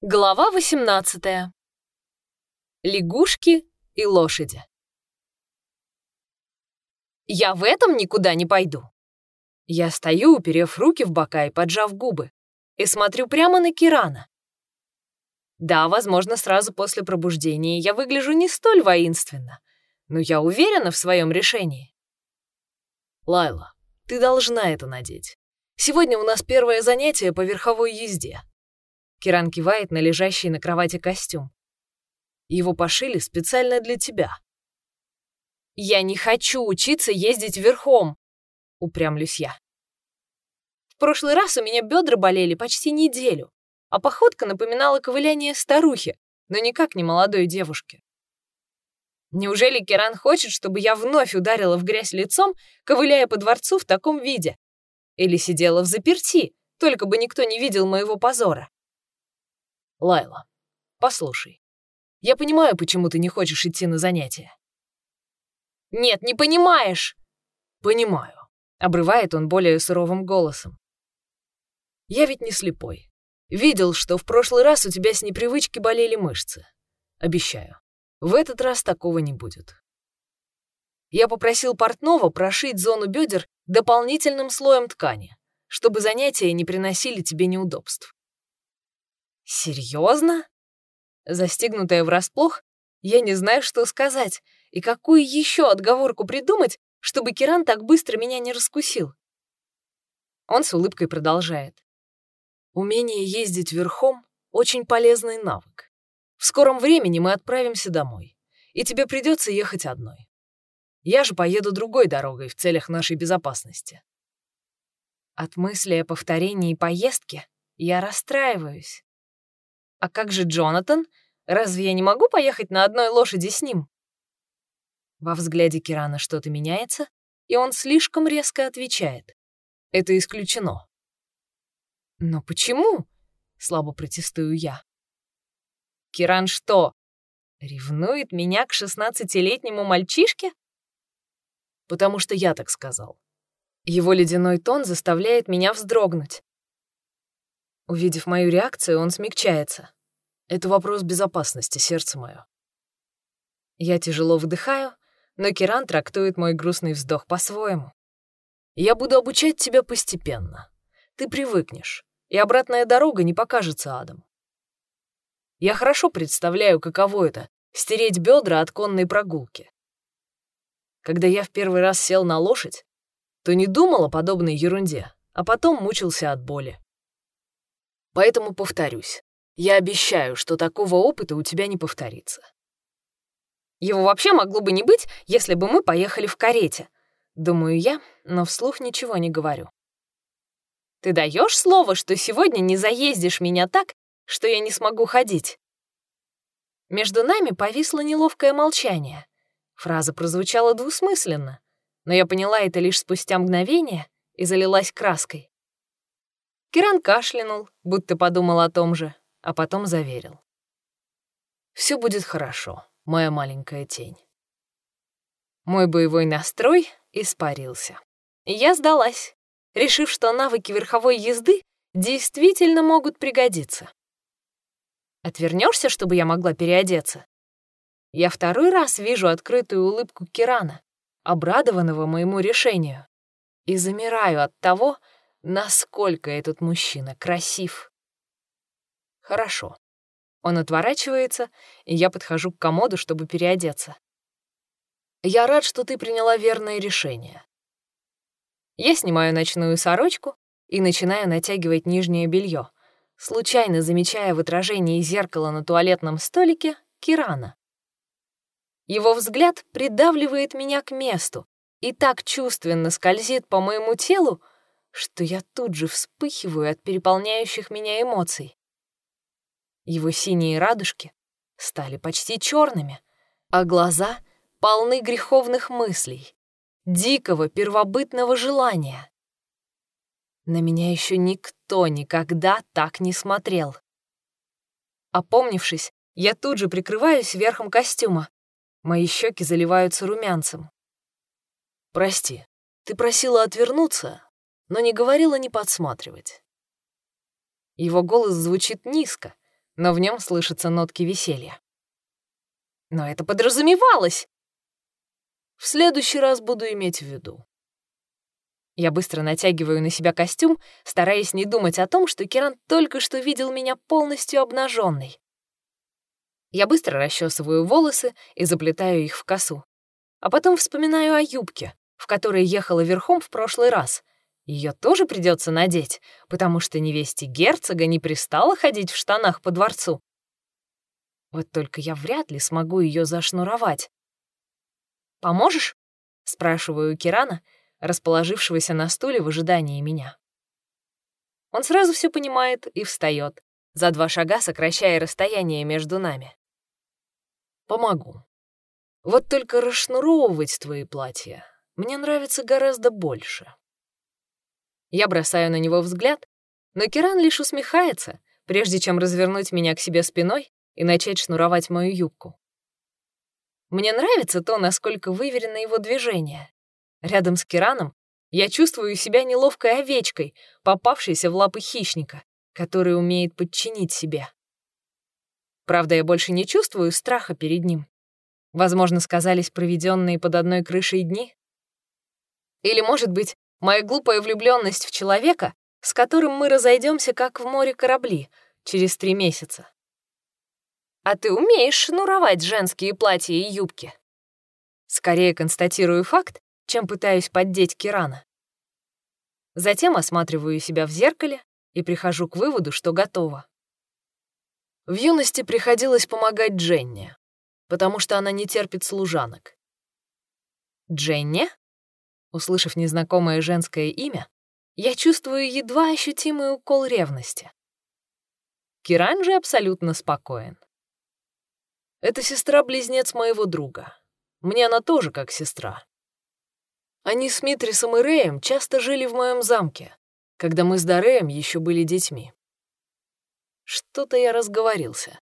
Глава 18. Лягушки и лошади. Я в этом никуда не пойду. Я стою, уперев руки в бока и поджав губы, и смотрю прямо на Кирана. Да, возможно, сразу после пробуждения я выгляжу не столь воинственно, но я уверена в своем решении. Лайла, ты должна это надеть. Сегодня у нас первое занятие по верховой езде. Киран кивает на лежащий на кровати костюм. Его пошили специально для тебя. Я не хочу учиться ездить верхом, упрямлюсь я. В прошлый раз у меня бедра болели почти неделю, а походка напоминала ковыляние старухи, но никак не молодой девушки. Неужели Киран хочет, чтобы я вновь ударила в грязь лицом, ковыляя по дворцу в таком виде? Или сидела в заперти, только бы никто не видел моего позора? Лайла, послушай. Я понимаю, почему ты не хочешь идти на занятия. Нет, не понимаешь. Понимаю. Обрывает он более суровым голосом. Я ведь не слепой. Видел, что в прошлый раз у тебя с непривычки болели мышцы. Обещаю, в этот раз такого не будет. Я попросил портного прошить зону бедер дополнительным слоем ткани, чтобы занятия не приносили тебе неудобств. Серьезно? Застигнутая врасплох, я не знаю, что сказать и какую еще отговорку придумать, чтобы Киран так быстро меня не раскусил. Он с улыбкой продолжает. Умение ездить верхом — очень полезный навык. В скором времени мы отправимся домой, и тебе придется ехать одной. Я же поеду другой дорогой в целях нашей безопасности. От мысли о повторении поездки я расстраиваюсь. А как же Джонатан? Разве я не могу поехать на одной лошади с ним? Во взгляде Кирана что-то меняется, и он слишком резко отвечает. Это исключено. Но почему? Слабо протестую я. Киран что, ревнует меня к шестнадцатилетнему мальчишке? Потому что я так сказал. Его ледяной тон заставляет меня вздрогнуть. Увидев мою реакцию, он смягчается. Это вопрос безопасности, сердце мое. Я тяжело вдыхаю, но Киран трактует мой грустный вздох по-своему. Я буду обучать тебя постепенно. Ты привыкнешь, и обратная дорога не покажется адом. Я хорошо представляю, каково это — стереть бедра от конной прогулки. Когда я в первый раз сел на лошадь, то не думал о подобной ерунде, а потом мучился от боли. Поэтому повторюсь. Я обещаю, что такого опыта у тебя не повторится. Его вообще могло бы не быть, если бы мы поехали в карете. Думаю я, но вслух ничего не говорю. Ты даешь слово, что сегодня не заездишь меня так, что я не смогу ходить? Между нами повисло неловкое молчание. Фраза прозвучала двусмысленно, но я поняла это лишь спустя мгновение и залилась краской. Киран кашлянул, будто подумал о том же, а потом заверил. «Все будет хорошо, моя маленькая тень». Мой боевой настрой испарился. Я сдалась, решив, что навыки верховой езды действительно могут пригодиться. Отвернешься, чтобы я могла переодеться? Я второй раз вижу открытую улыбку Кирана, обрадованного моему решению, и замираю от того, насколько этот мужчина красив. Хорошо. Он отворачивается, и я подхожу к комоду, чтобы переодеться. Я рад, что ты приняла верное решение. Я снимаю ночную сорочку и начинаю натягивать нижнее белье, случайно замечая в отражении зеркала на туалетном столике Кирана. Его взгляд придавливает меня к месту и так чувственно скользит по моему телу, что я тут же вспыхиваю от переполняющих меня эмоций. Его синие радужки стали почти черными, а глаза полны греховных мыслей, дикого первобытного желания. На меня еще никто никогда так не смотрел. Опомнившись, я тут же прикрываюсь верхом костюма. Мои щеки заливаются румянцем. «Прости, ты просила отвернуться, но не говорила не подсматривать. Его голос звучит низко, но в нем слышатся нотки веселья. Но это подразумевалось. В следующий раз буду иметь в виду. Я быстро натягиваю на себя костюм, стараясь не думать о том, что Киран только что видел меня полностью обнаженной. Я быстро расчесываю волосы и заплетаю их в косу. А потом вспоминаю о юбке, в которой ехала верхом в прошлый раз. Ее тоже придется надеть, потому что невесте герцога не пристало ходить в штанах по дворцу. Вот только я вряд ли смогу ее зашнуровать. «Поможешь?» — спрашиваю Кирана, расположившегося на стуле в ожидании меня. Он сразу все понимает и встает, за два шага сокращая расстояние между нами. «Помогу. Вот только расшнуровывать твои платья мне нравится гораздо больше». Я бросаю на него взгляд, но Киран лишь усмехается, прежде чем развернуть меня к себе спиной и начать шнуровать мою юбку. Мне нравится то, насколько выверено его движение. Рядом с Кираном я чувствую себя неловкой овечкой, попавшейся в лапы хищника, который умеет подчинить себе. Правда, я больше не чувствую страха перед ним. Возможно, сказались проведенные под одной крышей дни. Или, может быть, моя глупая влюбленность в человека, с которым мы разойдемся, как в море корабли, через три месяца. А ты умеешь шнуровать женские платья и юбки. Скорее констатирую факт, чем пытаюсь поддеть Кирана. Затем осматриваю себя в зеркале и прихожу к выводу, что готова. В юности приходилось помогать Дженне, потому что она не терпит служанок. Дженне? Услышав незнакомое женское имя, я чувствую едва ощутимый укол ревности. Киран же абсолютно спокоен. Это сестра-близнец моего друга. Мне она тоже как сестра. Они с Митрисом и Рэем часто жили в моем замке, когда мы с Дареем еще были детьми. Что-то я разговорился,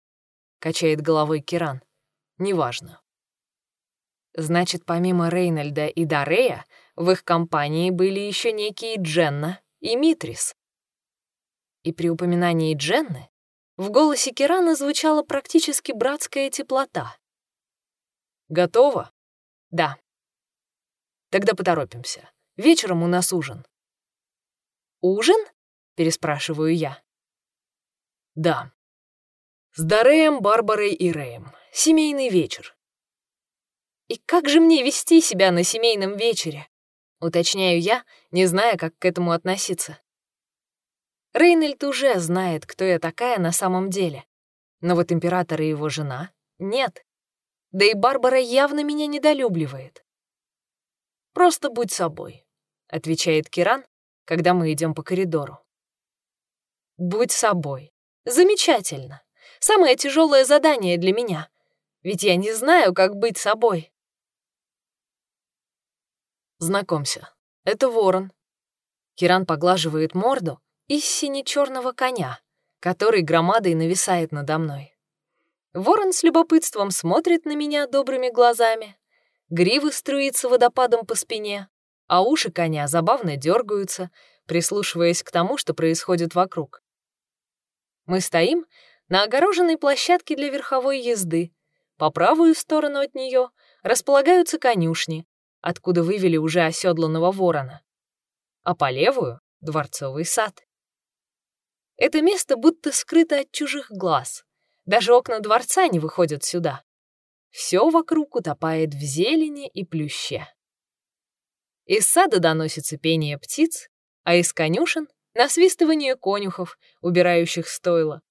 качает головой Киран. Неважно. Значит, помимо Рейнольда и Дарея, в их компании были еще некие Дженна и Митрис. И при упоминании Дженны в голосе Кирана звучала практически братская теплота. «Готово?» «Да», Тогда поторопимся. Вечером у нас ужин». «Ужин?» — переспрашиваю я. «Да. С Дареем, Барбарой и Рэем. Семейный вечер». «И как же мне вести себя на семейном вечере?» — уточняю я, не зная, как к этому относиться. Рейнольд уже знает, кто я такая на самом деле. Но вот император и его жена — нет. Да и Барбара явно меня недолюбливает. «Просто будь собой», — отвечает Киран, когда мы идем по коридору. «Будь собой. Замечательно. Самое тяжелое задание для меня. Ведь я не знаю, как быть собой». Знакомься, это ворон. Киран поглаживает морду из сине-черного коня, который громадой нависает надо мной. Ворон с любопытством смотрит на меня добрыми глазами, грива струится водопадом по спине, а уши коня забавно дергаются, прислушиваясь к тому, что происходит вокруг. Мы стоим на огороженной площадке для верховой езды. По правую сторону от нее располагаются конюшни, откуда вывели уже оседланного ворона, а по левую — дворцовый сад. Это место будто скрыто от чужих глаз. Даже окна дворца не выходят сюда. Все вокруг утопает в зелени и плюще. Из сада доносится пение птиц, а из конюшен — насвистывание конюхов, убирающих стойла.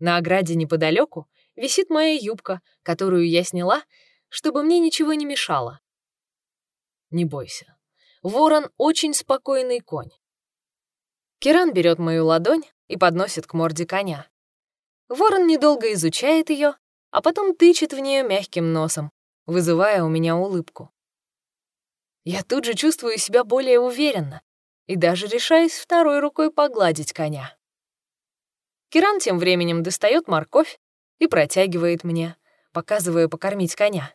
На ограде неподалеку висит моя юбка, которую я сняла, чтобы мне ничего не мешало. Не бойся. Ворон — очень спокойный конь. Киран берет мою ладонь и подносит к морде коня. Ворон недолго изучает ее, а потом тычет в нее мягким носом, вызывая у меня улыбку. Я тут же чувствую себя более уверенно и даже решаюсь второй рукой погладить коня. Киран тем временем достает морковь и протягивает мне, показывая покормить коня.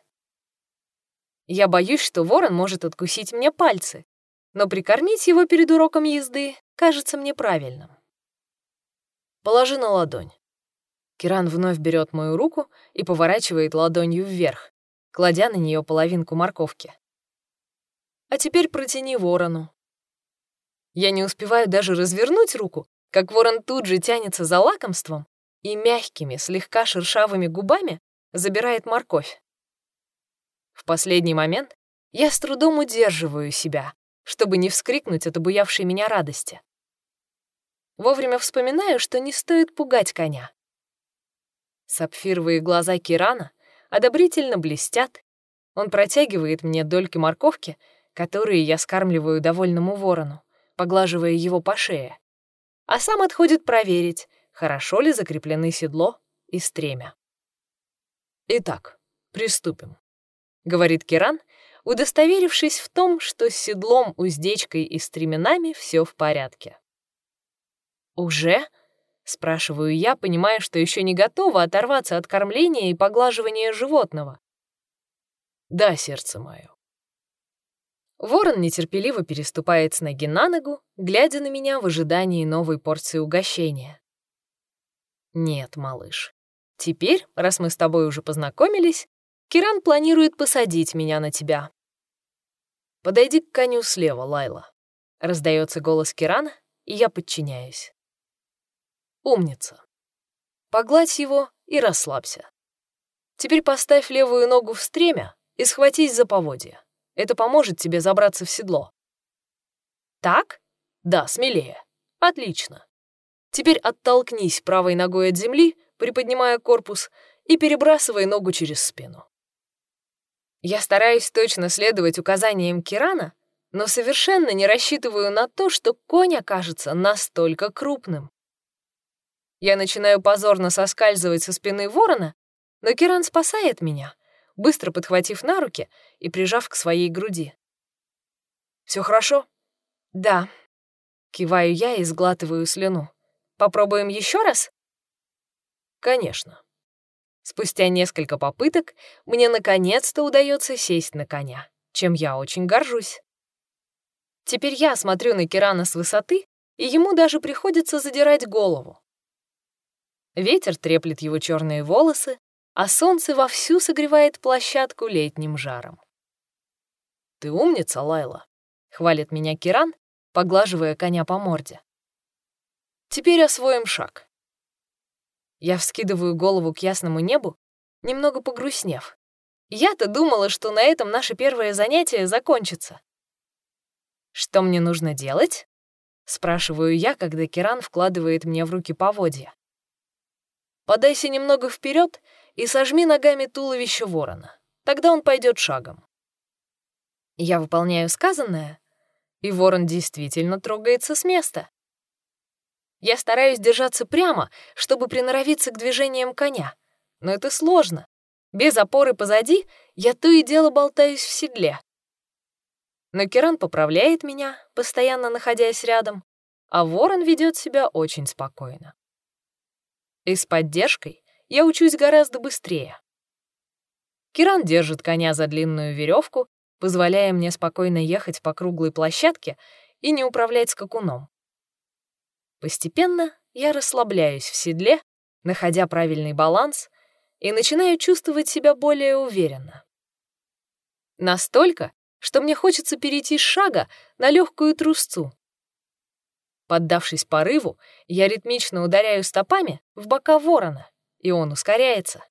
Я боюсь, что ворон может откусить мне пальцы, но прикормить его перед уроком езды кажется мне правильным. Положи на ладонь. Киран вновь берет мою руку и поворачивает ладонью вверх, кладя на нее половинку морковки. А теперь протяни ворону. Я не успеваю даже развернуть руку, как ворон тут же тянется за лакомством и мягкими, слегка шершавыми губами забирает морковь. В последний момент я с трудом удерживаю себя, чтобы не вскрикнуть от обуявшей меня радости. Вовремя вспоминаю, что не стоит пугать коня. Сапфировые глаза Кирана одобрительно блестят. Он протягивает мне дольки морковки, которые я скармливаю довольному ворону, поглаживая его по шее, а сам отходит проверить, хорошо ли закреплены седло и стремя. «Итак, приступим», — говорит Киран, удостоверившись в том, что с седлом, уздечкой и стременами все в порядке. «Уже?» Спрашиваю я, понимая, что еще не готова оторваться от кормления и поглаживания животного. Да, сердце мое. Ворон нетерпеливо переступает с ноги на ногу, глядя на меня в ожидании новой порции угощения. Нет, малыш. Теперь, раз мы с тобой уже познакомились, Киран планирует посадить меня на тебя. Подойди к коню слева, Лайла. Раздается голос Кирана, и я подчиняюсь. Умница. Погладь его и расслабься. Теперь поставь левую ногу в стремя и схватись за поводья. Это поможет тебе забраться в седло. Так? Да, смелее. Отлично. Теперь оттолкнись правой ногой от земли, приподнимая корпус, и перебрасывай ногу через спину. Я стараюсь точно следовать указаниям Кирана, но совершенно не рассчитываю на то, что конь окажется настолько крупным. Я начинаю позорно соскальзывать со спины ворона, но Киран спасает меня, быстро подхватив на руки и прижав к своей груди. Все хорошо?» «Да». Киваю я и сглатываю слюну. «Попробуем еще раз?» «Конечно». Спустя несколько попыток мне наконец-то удается сесть на коня, чем я очень горжусь. Теперь я смотрю на Кирана с высоты, и ему даже приходится задирать голову. Ветер треплет его черные волосы, а солнце вовсю согревает площадку летним жаром. «Ты умница, Лайла», — хвалит меня Киран, поглаживая коня по морде. «Теперь освоим шаг». Я вскидываю голову к ясному небу, немного погрустнев. Я-то думала, что на этом наше первое занятие закончится. «Что мне нужно делать?» — спрашиваю я, когда Киран вкладывает мне в руки поводья. Подайся немного вперед и сожми ногами туловище ворона. Тогда он пойдет шагом. Я выполняю сказанное, и ворон действительно трогается с места. Я стараюсь держаться прямо, чтобы приноровиться к движениям коня, но это сложно. Без опоры позади я то и дело болтаюсь в седле. Но Керан поправляет меня, постоянно находясь рядом, а ворон ведет себя очень спокойно. И с поддержкой я учусь гораздо быстрее. Киран держит коня за длинную веревку, позволяя мне спокойно ехать по круглой площадке и не управлять скакуном. Постепенно я расслабляюсь в седле, находя правильный баланс, и начинаю чувствовать себя более уверенно. Настолько, что мне хочется перейти с шага на легкую трусцу. Поддавшись порыву, я ритмично ударяю стопами в бока ворона, и он ускоряется.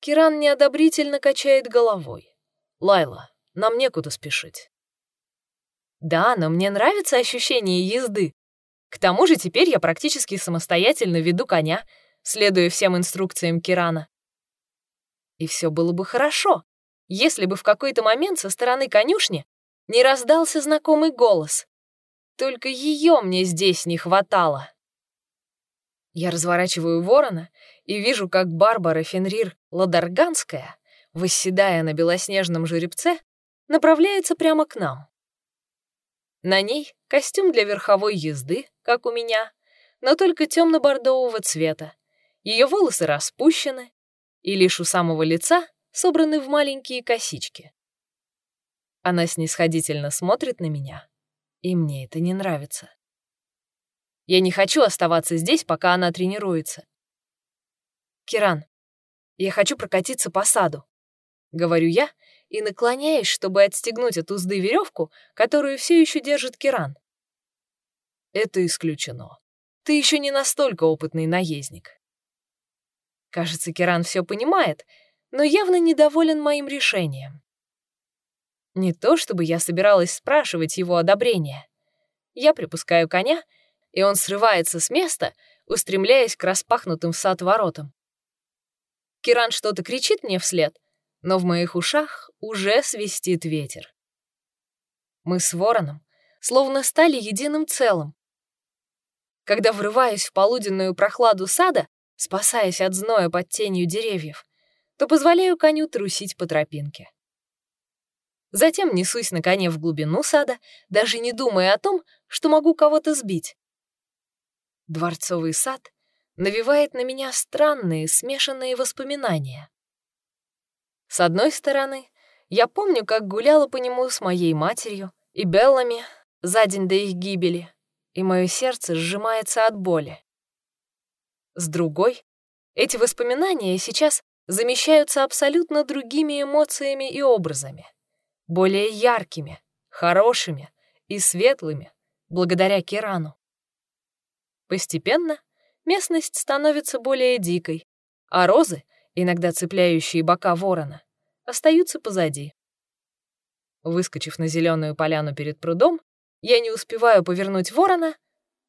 Киран неодобрительно качает головой. «Лайла, нам некуда спешить». «Да, но мне нравится ощущение езды. К тому же теперь я практически самостоятельно веду коня, следуя всем инструкциям Кирана. И все было бы хорошо, если бы в какой-то момент со стороны конюшни не раздался знакомый голос. Только ее мне здесь не хватало. Я разворачиваю ворона и вижу, как Барбара Фенрир Ладарганская, восседая на белоснежном жеребце, направляется прямо к нам. На ней костюм для верховой езды, как у меня, но только темно-бордового цвета. Ее волосы распущены, и лишь у самого лица собраны в маленькие косички. Она снисходительно смотрит на меня, и мне это не нравится. Я не хочу оставаться здесь, пока она тренируется. «Киран, я хочу прокатиться по саду», — говорю я и наклоняюсь, чтобы отстегнуть от узды веревку, которую все еще держит Киран. Это исключено. Ты еще не настолько опытный наездник. Кажется, Киран все понимает, но явно недоволен моим решением. Не то чтобы я собиралась спрашивать его одобрения. Я припускаю коня, и он срывается с места, устремляясь к распахнутым сад воротам. Киран что-то кричит мне вслед, но в моих ушах уже свистит ветер. Мы с вороном словно стали единым целым. Когда врываюсь в полуденную прохладу сада, спасаясь от зноя под тенью деревьев, то позволяю коню трусить по тропинке. Затем несусь на коне в глубину сада, даже не думая о том, что могу кого-то сбить. Дворцовый сад навевает на меня странные смешанные воспоминания. С одной стороны, я помню, как гуляла по нему с моей матерью и Беллами за день до их гибели, и мое сердце сжимается от боли. С другой, эти воспоминания сейчас замещаются абсолютно другими эмоциями и образами, более яркими, хорошими и светлыми, благодаря Кирану. Постепенно местность становится более дикой, а розы, иногда цепляющие бока ворона, остаются позади. Выскочив на зеленую поляну перед прудом, я не успеваю повернуть ворона,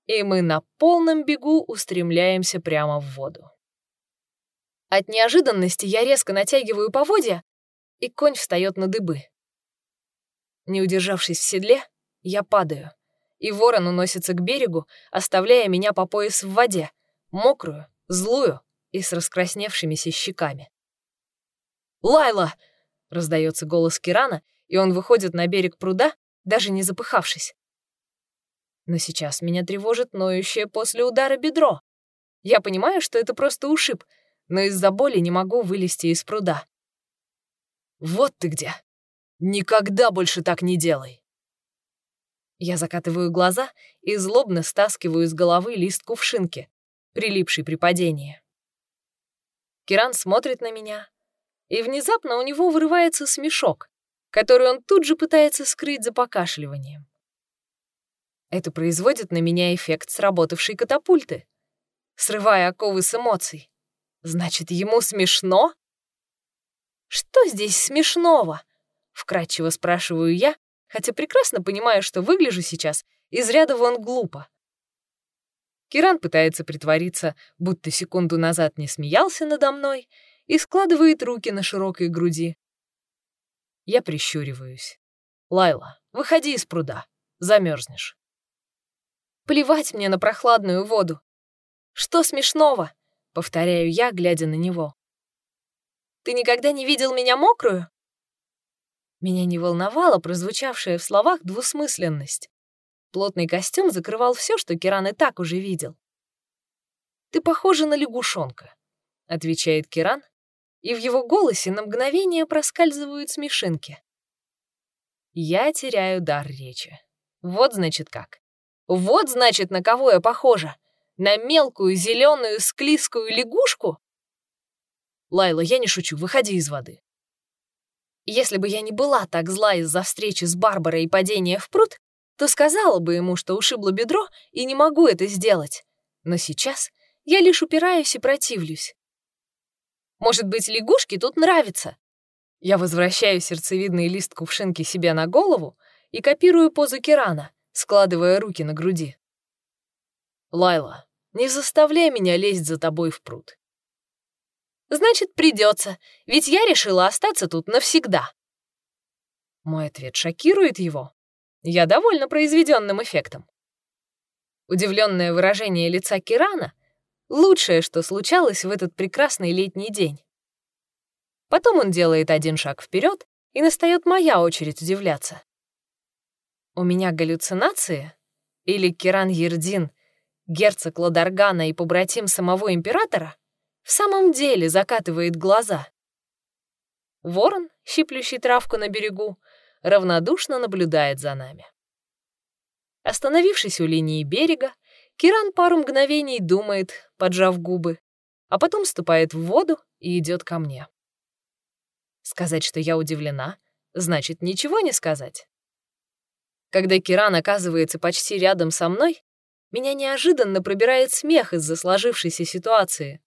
и мы на полном бегу устремляемся прямо в воду. От неожиданности я резко натягиваю поводья, и конь встает на дыбы. Не удержавшись в седле, я падаю и ворон уносится к берегу, оставляя меня по пояс в воде, мокрую, злую и с раскрасневшимися щеками. «Лайла!» — раздается голос Кирана, и он выходит на берег пруда, даже не запыхавшись. Но сейчас меня тревожит ноющее после удара бедро. Я понимаю, что это просто ушиб, но из-за боли не могу вылезти из пруда. «Вот ты где! Никогда больше так не делай!» Я закатываю глаза и злобно стаскиваю с головы лист кувшинки, прилипший при падении. Киран смотрит на меня, и внезапно у него вырывается смешок, который он тут же пытается скрыть за покашливанием. Это производит на меня эффект сработавшей катапульты, срывая оковы с эмоций. Значит, ему смешно? Что здесь смешного? Вкратчиво спрашиваю я, хотя прекрасно понимаю, что выгляжу сейчас из ряда вон глупо. Киран пытается притвориться, будто секунду назад не смеялся надо мной, и складывает руки на широкой груди. Я прищуриваюсь. «Лайла, выходи из пруда, замерзнешь. Плевать мне на прохладную воду. Что смешного? Повторяю я, глядя на него. Ты никогда не видел меня мокрую? Меня не волновала прозвучавшая в словах двусмысленность. Плотный костюм закрывал все, что Киран и так уже видел. «Ты похожа на лягушонка», — отвечает Киран, и в его голосе на мгновение проскальзывают смешинки. Я теряю дар речи. Вот значит как. Вот значит, на кого я похожа. На мелкую, зеленую, склизкую лягушку? Лайла, я не шучу, выходи из воды. Если бы я не была так зла из-за встречи с Барбарой и падения в пруд, то сказала бы ему, что ушибло бедро и не могу это сделать. Но сейчас я лишь упираюсь и противлюсь. Может быть, лягушке тут нравится? Я возвращаю сердцевидный лист кувшинки себе на голову и копирую позу Кирана, складывая руки на груди. «Лайла, не заставляй меня лезть за тобой в пруд. Значит, придется, ведь я решила остаться тут навсегда. Мой ответ шокирует его. Я довольна произведенным эффектом. Удивленное выражение лица Кирана — лучшее, что случалось в этот прекрасный летний день. Потом он делает один шаг вперед, и настает моя очередь удивляться. У меня галлюцинации? Или Киран Ердин, герцог Ладаргана и побратим самого императора? в самом деле закатывает глаза. Ворон, щиплющий травку на берегу, равнодушно наблюдает за нами. Остановившись у линии берега, Киран пару мгновений думает, поджав губы, а потом ступает в воду и идет ко мне. Сказать, что я удивлена, значит ничего не сказать. Когда Киран оказывается почти рядом со мной, меня неожиданно пробирает смех из-за сложившейся ситуации.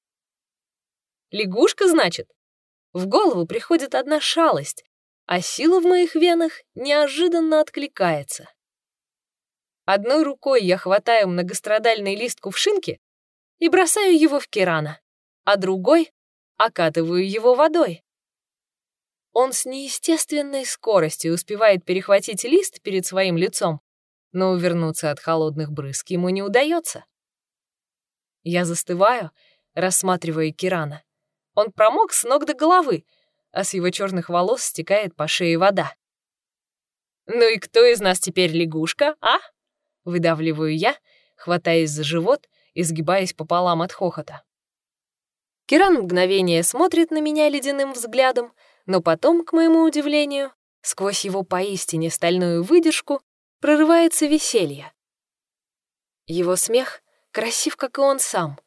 Лягушка, значит? В голову приходит одна шалость, а сила в моих венах неожиданно откликается. Одной рукой я хватаю многострадальный лист кувшинки и бросаю его в Кирана, а другой окатываю его водой. Он с неестественной скоростью успевает перехватить лист перед своим лицом, но увернуться от холодных брызг ему не удается. Я застываю, рассматривая Кирана. Он промок с ног до головы, а с его черных волос стекает по шее вода. «Ну и кто из нас теперь лягушка, а?» Выдавливаю я, хватаясь за живот и сгибаясь пополам от хохота. Киран мгновение смотрит на меня ледяным взглядом, но потом, к моему удивлению, сквозь его поистине стальную выдержку прорывается веселье. Его смех красив, как и он сам,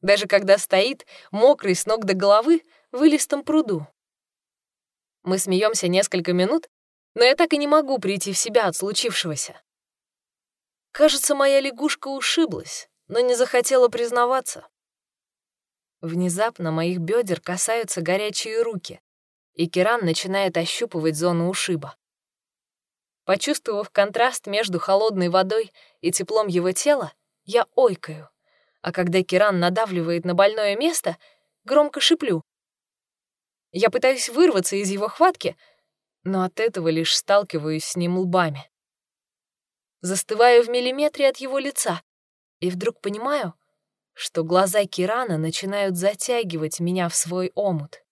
даже когда стоит, мокрый с ног до головы, в илистом пруду. Мы смеемся несколько минут, но я так и не могу прийти в себя от случившегося. Кажется, моя лягушка ушиблась, но не захотела признаваться. Внезапно моих бедер касаются горячие руки, и Киран начинает ощупывать зону ушиба. Почувствовав контраст между холодной водой и теплом его тела, я ойкаю, а когда Киран надавливает на больное место, громко шиплю. Я пытаюсь вырваться из его хватки, но от этого лишь сталкиваюсь с ним лбами. Застываю в миллиметре от его лица и вдруг понимаю, что глаза Кирана начинают затягивать меня в свой омут.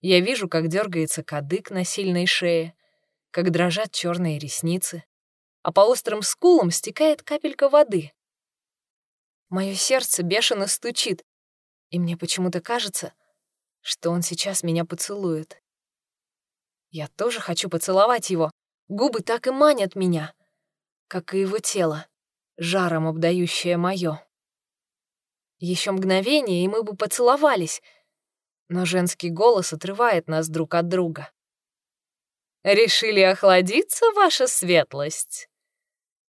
Я вижу, как дергается кадык на сильной шее, как дрожат черные ресницы, а по острым скулам стекает капелька воды. Мое сердце бешено стучит, и мне почему-то кажется, что он сейчас меня поцелует. Я тоже хочу поцеловать его. Губы так и манят меня, как и его тело, жаром обдающее мое. Еще мгновение, и мы бы поцеловались — но женский голос отрывает нас друг от друга. «Решили охладиться, ваша светлость?»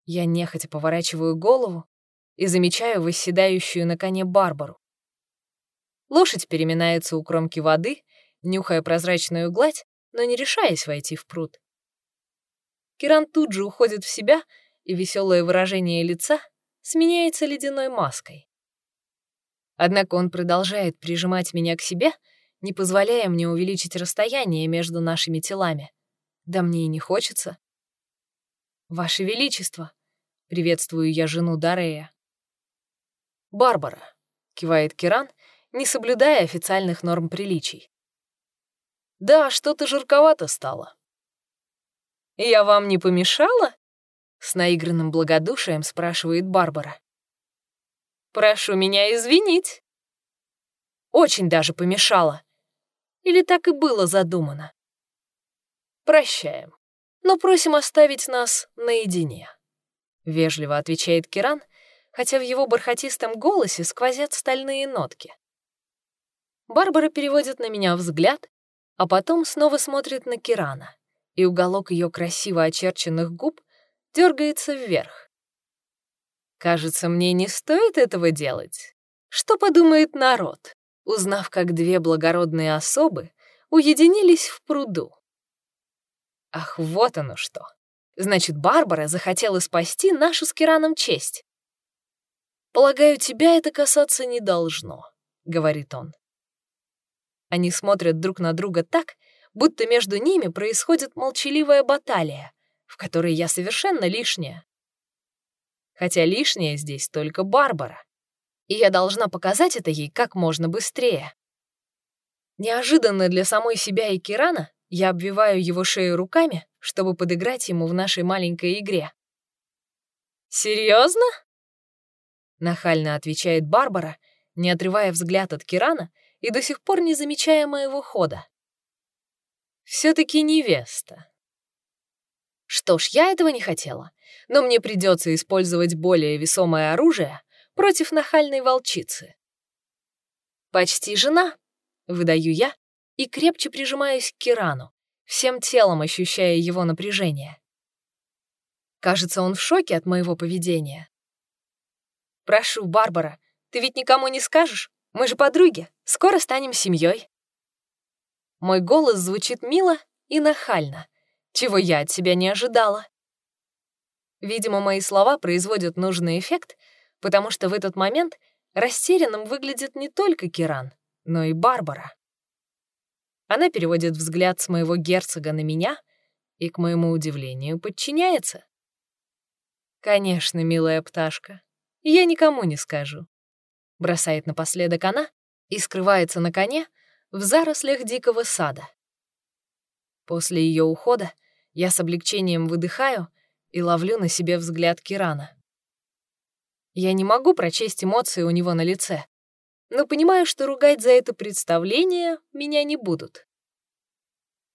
Я нехотя поворачиваю голову и замечаю восседающую на коне Барбару. Лошадь переминается у кромки воды, нюхая прозрачную гладь, но не решаясь войти в пруд. Киран тут же уходит в себя, и веселое выражение лица сменяется ледяной маской. Однако он продолжает прижимать меня к себе — не позволяя мне увеличить расстояние между нашими телами. Да мне и не хочется. «Ваше Величество!» — приветствую я жену Дарея. «Барбара!» — кивает Киран, не соблюдая официальных норм приличий. «Да, что-то жарковато стало». «Я вам не помешала?» — с наигранным благодушием спрашивает Барбара. «Прошу меня извинить». «Очень даже помешала», или так и было задумано? Прощаем, но просим оставить нас наедине. Вежливо отвечает Киран, хотя в его бархатистом голосе сквозят стальные нотки. Барбара переводит на меня взгляд, а потом снова смотрит на Кирана, и уголок ее красиво очерченных губ дергается вверх. Кажется, мне не стоит этого делать. Что подумает народ? узнав, как две благородные особы уединились в пруду. Ах, вот оно что. Значит, Барбара захотела спасти нашу с Кираном честь. «Полагаю, тебя это касаться не должно», — говорит он. Они смотрят друг на друга так, будто между ними происходит молчаливая баталия, в которой я совершенно лишняя. Хотя лишняя здесь только Барбара и я должна показать это ей как можно быстрее. Неожиданно для самой себя и Кирана я обвиваю его шею руками, чтобы подыграть ему в нашей маленькой игре. «Серьезно?» Нахально отвечает Барбара, не отрывая взгляд от Кирана и до сих пор не замечая моего хода. «Все-таки невеста». Что ж, я этого не хотела, но мне придется использовать более весомое оружие, против нахальной волчицы. Почти жена, выдаю я и крепче прижимаюсь к Кирану, всем телом ощущая его напряжение. Кажется, он в шоке от моего поведения. «Прошу, Барбара, ты ведь никому не скажешь? Мы же подруги, скоро станем семьей. Мой голос звучит мило и нахально, чего я от себя не ожидала. Видимо, мои слова производят нужный эффект, потому что в этот момент растерянным выглядит не только Киран, но и Барбара. Она переводит взгляд с моего герцога на меня и, к моему удивлению, подчиняется. «Конечно, милая пташка, я никому не скажу», — бросает напоследок она и скрывается на коне в зарослях дикого сада. После ее ухода я с облегчением выдыхаю и ловлю на себе взгляд Кирана. Я не могу прочесть эмоции у него на лице, но понимаю, что ругать за это представление меня не будут.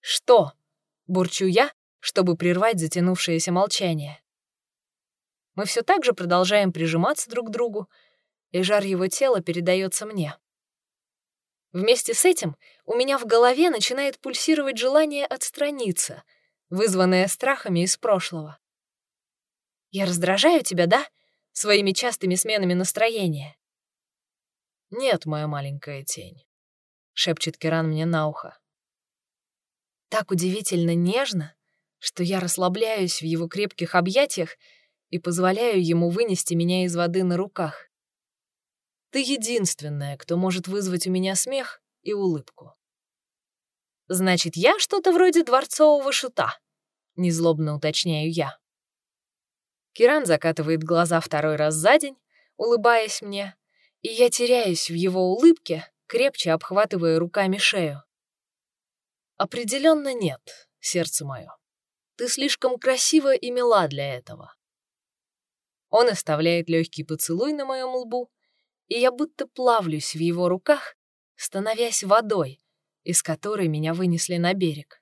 «Что?» — бурчу я, чтобы прервать затянувшееся молчание. Мы все так же продолжаем прижиматься друг к другу, и жар его тела передается мне. Вместе с этим у меня в голове начинает пульсировать желание отстраниться, вызванное страхами из прошлого. Я раздражаю тебя, да? Своими частыми сменами настроения. Нет, моя маленькая тень, шепчет Керан мне на ухо. Так удивительно нежно, что я расслабляюсь в его крепких объятиях и позволяю ему вынести меня из воды на руках. Ты единственная, кто может вызвать у меня смех и улыбку. Значит, я что-то вроде дворцового шута, незлобно уточняю я. Киран закатывает глаза второй раз за день, улыбаясь мне, и я теряюсь в его улыбке, крепче обхватывая руками шею. Определенно нет, сердце мое. Ты слишком красива и мила для этого. Он оставляет легкий поцелуй на моем лбу, и я будто плавлюсь в его руках, становясь водой, из которой меня вынесли на берег.